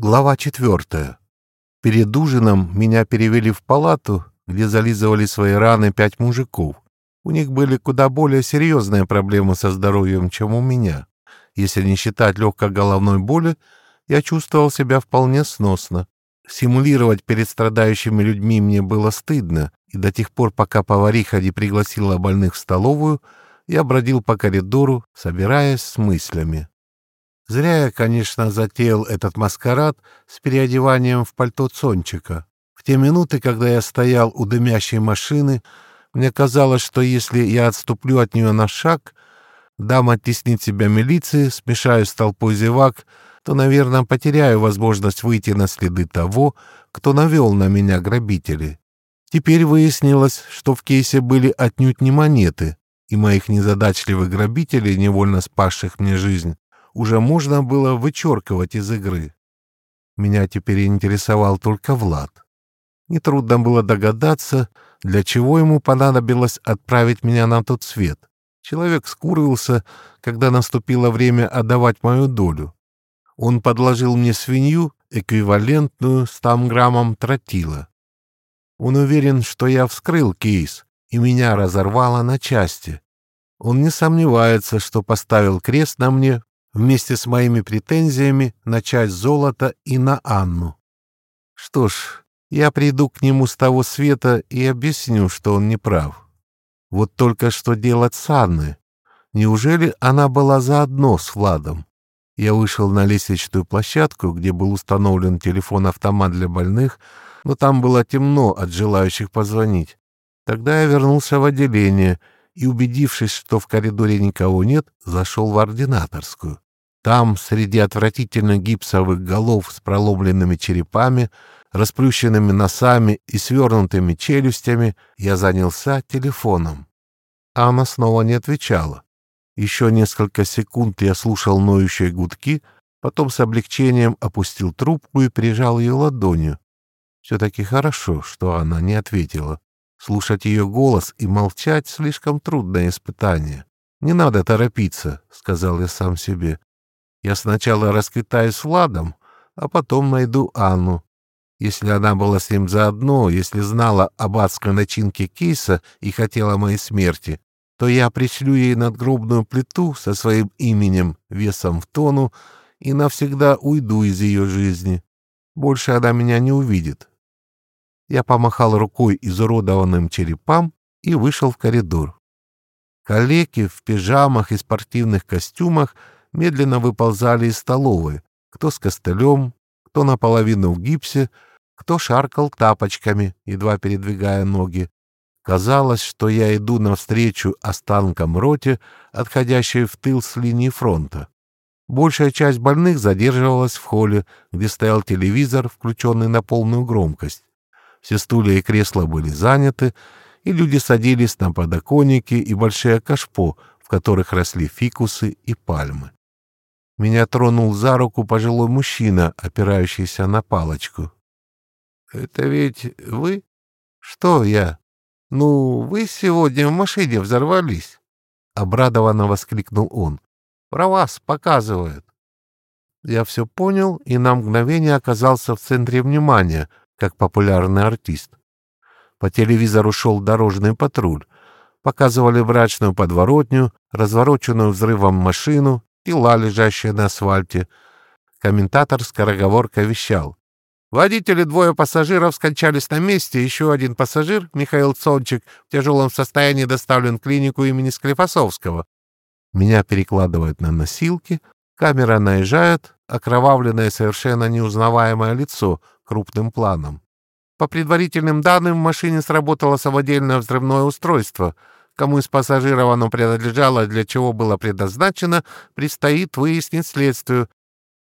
Глава четвертая. Перед ужином меня перевели в палату, где зализывали свои раны пять мужиков. У них были куда более серьезные проблемы со здоровьем, чем у меня. Если не считать легкой головной боли, я чувствовал себя вполне сносно. Симулировать перед страдающими людьми мне было стыдно, и до тех пор, пока повариха не пригласила больных в столовую, я бродил по коридору, собираясь с мыслями. Зря я, конечно, затеял этот маскарад с переодеванием в пальто Цончика. В те минуты, когда я стоял у дымящей машины, мне казалось, что если я отступлю от нее на шаг, дам оттеснить себя милиции, смешаюсь с толпой зевак, то, наверное, потеряю возможность выйти на следы того, кто навел на меня грабители. Теперь выяснилось, что в кейсе были отнюдь не монеты, и моих незадачливых грабителей, невольно спасших мне жизнь, уже можно было вычеркивать из игры. Меня теперь интересовал только Влад. Нетрудно было догадаться, для чего ему понадобилось отправить меня на тот свет. Человек скурился, когда наступило время отдавать мою долю. Он подложил мне свинью, эквивалентную 100 граммам тротила. Он уверен, что я вскрыл кейс, и меня разорвало на части. Он не сомневается, что поставил крест на мне вместе с моими претензиями на часть золота и на Анну. Что ж, я приду к нему с того света и объясню, что он не прав. Вот только что делать с Анной? Неужели она была заодно с Владом? Я вышел на лестничную площадку, где был установлен телефон-автомат для больных, но там было темно от желающих позвонить. Тогда я вернулся в отделение и, убедившись, что в коридоре никого нет, зашел в ординаторскую. Там, среди отвратительно гипсовых голов с проломленными черепами, расплющенными носами и свернутыми челюстями, я занялся телефоном. Анна снова не отвечала. Еще несколько секунд я слушал ноющие гудки, потом с облегчением опустил трубку и прижал ее ладонью. Все-таки хорошо, что она не ответила. Слушать ее голос и молчать — слишком трудное испытание. «Не надо торопиться», — сказал я сам себе. Я сначала расквитаюсь с Владом, а потом найду Анну. Если она была с ним заодно, если знала об адской начинке кейса и хотела моей смерти, то я пришлю ей надгробную плиту со своим именем, весом в тону, и навсегда уйду из ее жизни. Больше она меня не увидит. Я помахал рукой изуродованным черепам и вышел в коридор. Коллеги в пижамах и спортивных костюмах — медленно выползали из столовой, кто с костылем, кто наполовину в гипсе, кто шаркал тапочками, едва передвигая ноги. Казалось, что я иду навстречу останкам роте, отходящей в тыл с линии фронта. Большая часть больных задерживалась в холле, где стоял телевизор, включенный на полную громкость. Все стулья и кресла были заняты, и люди садились на подоконники и большие кашпо, в которых росли фикусы и пальмы. Меня тронул за руку пожилой мужчина, опирающийся на палочку. — Это ведь вы? — Что я? — Ну, вы сегодня в машине взорвались. Обрадованно воскликнул он. — Про вас показывают. Я все понял и на мгновение оказался в центре внимания, как популярный артист. По телевизору шел дорожный патруль. Показывали брачную подворотню, развороченную взрывом машину тела, лежащие на асфальте. Комментатор скороговоркой вещал. Водители двое пассажиров скончались на месте, еще один пассажир, Михаил Цончик, в тяжелом состоянии доставлен в клинику имени Склифосовского. Меня перекладывают на носилки, камера наезжает, окровавленное совершенно неузнаваемое лицо крупным планом. По предварительным данным, в машине сработало самодельное взрывное устройство — Кому из пассажиров оно принадлежало, для чего было предназначено, предстоит выяснить следствию.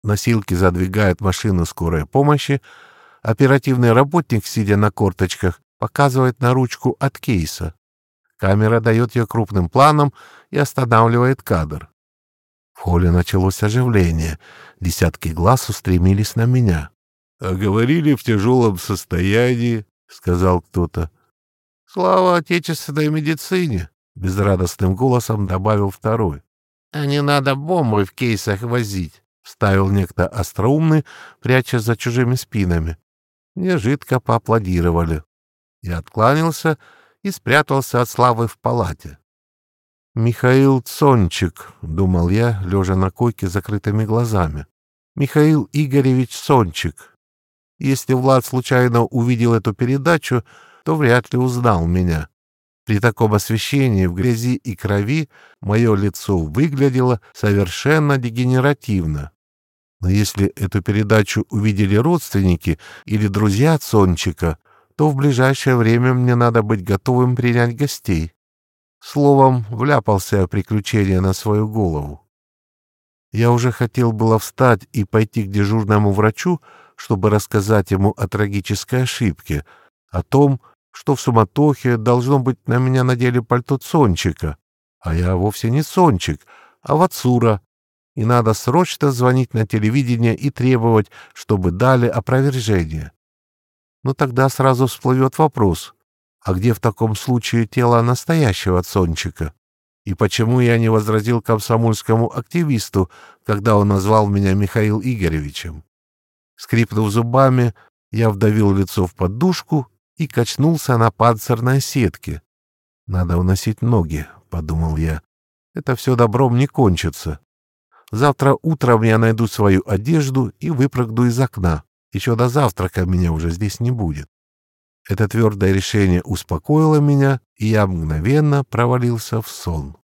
Носилки задвигают машину скорой помощи. Оперативный работник, сидя на корточках, показывает на ручку от кейса. Камера дает ее крупным планом и останавливает кадр. В холле началось оживление. Десятки глаз устремились на меня. — А говорили в тяжелом состоянии, — сказал кто-то. «Слава отечественной медицине!» — безрадостным голосом добавил второй. «А не надо бомбы в кейсах возить. — ставил некто остроумный, пряча за чужими спинами. Мне жидко поаплодировали. Я откланялся и спрятался от славы в палате. «Михаил Цончик», — думал я, лежа на койке с закрытыми глазами. «Михаил Игоревич Сончик. Если Влад случайно увидел эту передачу, то вряд ли узнал меня. При таком освещении в грязи и крови мое лицо выглядело совершенно дегенеративно. Но если эту передачу увидели родственники или друзья Сончика, то в ближайшее время мне надо быть готовым принять гостей. Словом, вляпался приключение на свою голову. Я уже хотел было встать и пойти к дежурному врачу, чтобы рассказать ему о трагической ошибке, о том, что в суматохе должно быть на меня надели пальто Сончика, а я вовсе не Сончик, а Вацура, и надо срочно звонить на телевидение и требовать, чтобы дали опровержение. Но тогда сразу всплывет вопрос, а где в таком случае тело настоящего Сончика? И почему я не возразил комсомольскому активисту, когда он назвал меня Михаил Игоревичем? Скрипнув зубами, я вдавил лицо в подушку и качнулся на панцирной сетке. «Надо уносить ноги», — подумал я. «Это все добром не кончится. Завтра утром я найду свою одежду и выпрыгну из окна. Еще до завтрака меня уже здесь не будет». Это твердое решение успокоило меня, и я мгновенно провалился в сон.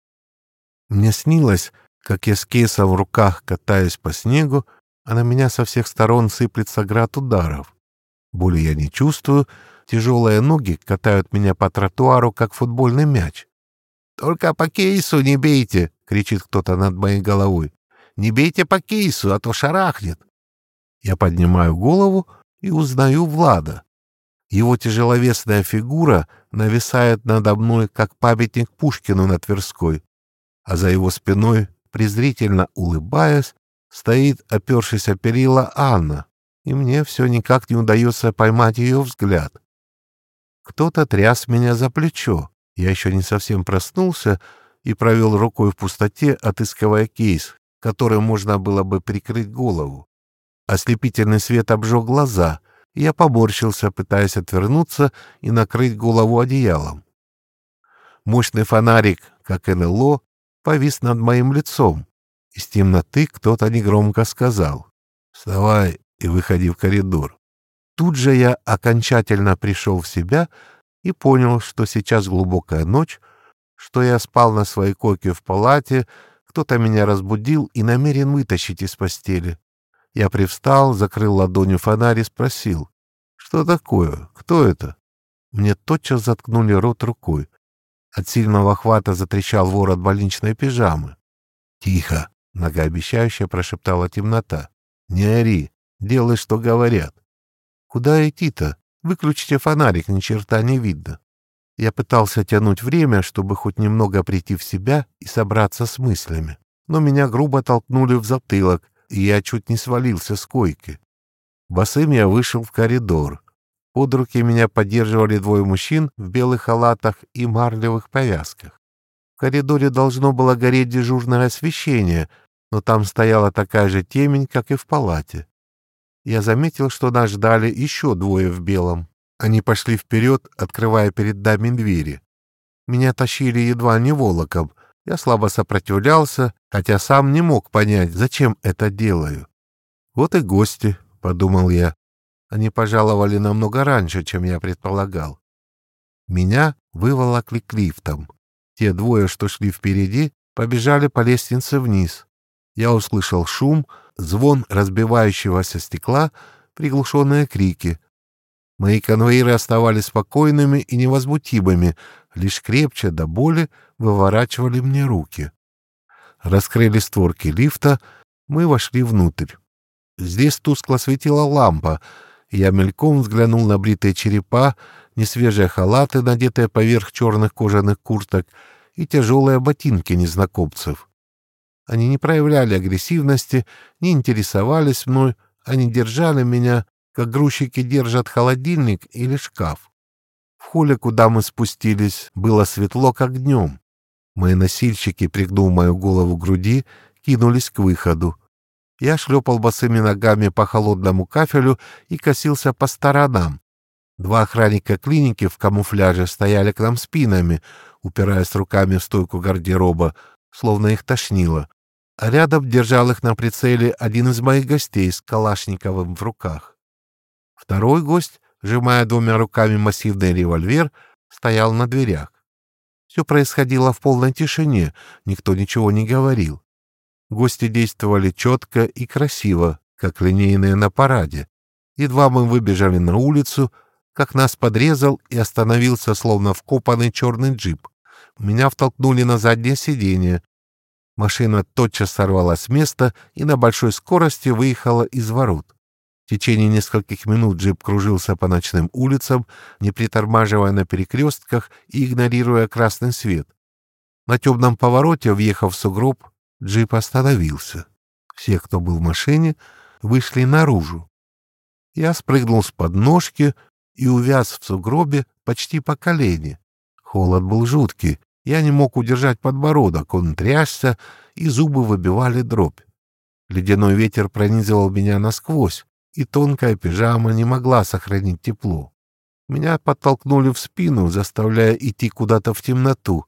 Мне снилось, как я с кейсом в руках катаюсь по снегу, а на меня со всех сторон сыплется град ударов. Боли я не чувствую, Тяжелые ноги катают меня по тротуару, как футбольный мяч. «Только по кейсу не бейте!» — кричит кто-то над моей головой. «Не бейте по кейсу, а то шарахнет!» Я поднимаю голову и узнаю Влада. Его тяжеловесная фигура нависает надо мной, как памятник Пушкину на Тверской, а за его спиной, презрительно улыбаясь, стоит, опершись о перила, Анна, и мне все никак не удается поймать ее взгляд. Кто-то тряс меня за плечо. Я еще не совсем проснулся и провел рукой в пустоте, отыскивая кейс, которым можно было бы прикрыть голову. Ослепительный свет обжег глаза, и я поборщился, пытаясь отвернуться и накрыть голову одеялом. Мощный фонарик, как НЛО, повис над моим лицом. Из темноты кто-то негромко сказал «Вставай и выходи в коридор». Тут же я окончательно пришел в себя и понял, что сейчас глубокая ночь, что я спал на своей койке в палате, кто-то меня разбудил и намерен вытащить из постели. Я привстал, закрыл ладонью фонарь и спросил, что такое, кто это? Мне тотчас заткнули рот рукой. От сильного хвата затрещал ворот больничной пижамы. «Тихо!» — многообещающе прошептала темнота. «Не ори, делай, что говорят». Куда идти-то? Выключите фонарик, ни черта не видно. Я пытался тянуть время, чтобы хоть немного прийти в себя и собраться с мыслями. Но меня грубо толкнули в затылок, и я чуть не свалился с койки. Босым я вышел в коридор. Под руки меня поддерживали двое мужчин в белых халатах и марлевых повязках. В коридоре должно было гореть дежурное освещение, но там стояла такая же темень, как и в палате я заметил, что нас ждали еще двое в белом. Они пошли вперед, открывая перед нами двери. Меня тащили едва не волоком. Я слабо сопротивлялся, хотя сам не мог понять, зачем это делаю. «Вот и гости», — подумал я. Они пожаловали намного раньше, чем я предполагал. Меня выволокли к лифтам. Те двое, что шли впереди, побежали по лестнице вниз. Я услышал шум, звон разбивающегося стекла, приглушенные крики. Мои конвоиры оставались спокойными и невозмутимыми, лишь крепче до боли выворачивали мне руки. Раскрыли створки лифта, мы вошли внутрь. Здесь тускло светила лампа, я мельком взглянул на бритые черепа, несвежие халаты, надетые поверх черных кожаных курток, и тяжелые ботинки незнакомцев. Они не проявляли агрессивности, не интересовались мной, они держали меня, как грузчики держат холодильник или шкаф. В холле, куда мы спустились, было светло, как днем. Мои носильщики, пригнув мою голову к груди, кинулись к выходу. Я шлепал босыми ногами по холодному кафелю и косился по сторонам. Два охранника клиники в камуфляже стояли к нам спинами, упираясь руками в стойку гардероба, словно их тошнило. Рядом держал их на прицеле один из моих гостей с Калашниковым в руках. Второй гость, сжимая двумя руками массивный револьвер, стоял на дверях. Все происходило в полной тишине, никто ничего не говорил. Гости действовали четко и красиво, как линейные на параде. Едва мы выбежали на улицу, как нас подрезал и остановился словно вкопанный черный джип. Меня втолкнули на заднее сиденье. Машина тотчас сорвалась с места и на большой скорости выехала из ворот. В течение нескольких минут джип кружился по ночным улицам, не притормаживая на перекрестках и игнорируя красный свет. На темном повороте, въехав в сугроб, Джип остановился. Все, кто был в машине, вышли наружу. Я спрыгнул с подножки и увяз в сугробе почти по колени. Холод был жуткий, я не мог удержать подбородок, он трясся, и зубы выбивали дробь. Ледяной ветер пронизывал меня насквозь, и тонкая пижама не могла сохранить тепло. Меня подтолкнули в спину, заставляя идти куда-то в темноту.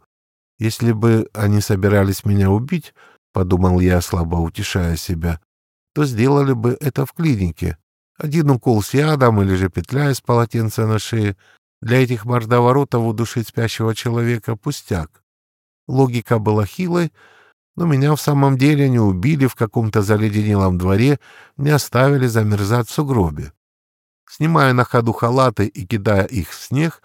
Если бы они собирались меня убить, — подумал я, слабо утешая себя, — то сделали бы это в клинике. Один укол с ядом или же петля из полотенца на шее. Для этих мордоворотов удушить спящего человека — пустяк. Логика была хилой, но меня в самом деле не убили в каком-то заледенелом дворе, не оставили замерзать в сугробе. Снимая на ходу халаты и кидая их в снег,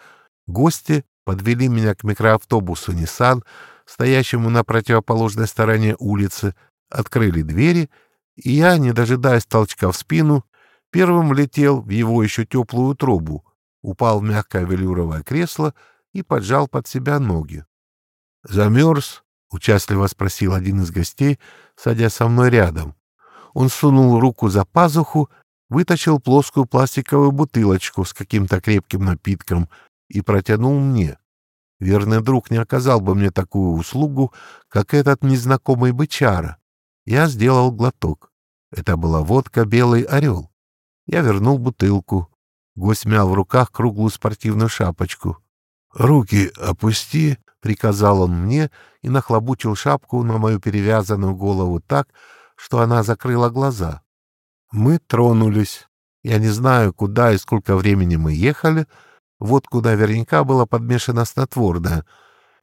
гости подвели меня к микроавтобусу «Ниссан», стоящему на противоположной стороне улицы, открыли двери, и я, не дожидаясь толчка в спину, первым летел в его еще теплую трубу, упал в мягкое велюровое кресло и поджал под себя ноги. «Замерз?» — участливо спросил один из гостей, садясь со мной рядом. Он сунул руку за пазуху, вытащил плоскую пластиковую бутылочку с каким-то крепким напитком и протянул мне. Верный друг не оказал бы мне такую услугу, как этот незнакомый бычара. Я сделал глоток. Это была водка «Белый орел». Я вернул бутылку. Гость мял в руках круглую спортивную шапочку. «Руки опусти», — приказал он мне и нахлобучил шапку на мою перевязанную голову так, что она закрыла глаза. Мы тронулись. Я не знаю, куда и сколько времени мы ехали, — водку наверняка было подмешано снотворное,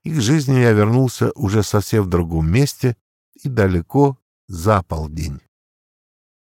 и к жизни я вернулся уже совсем в другом месте и далеко за полдень.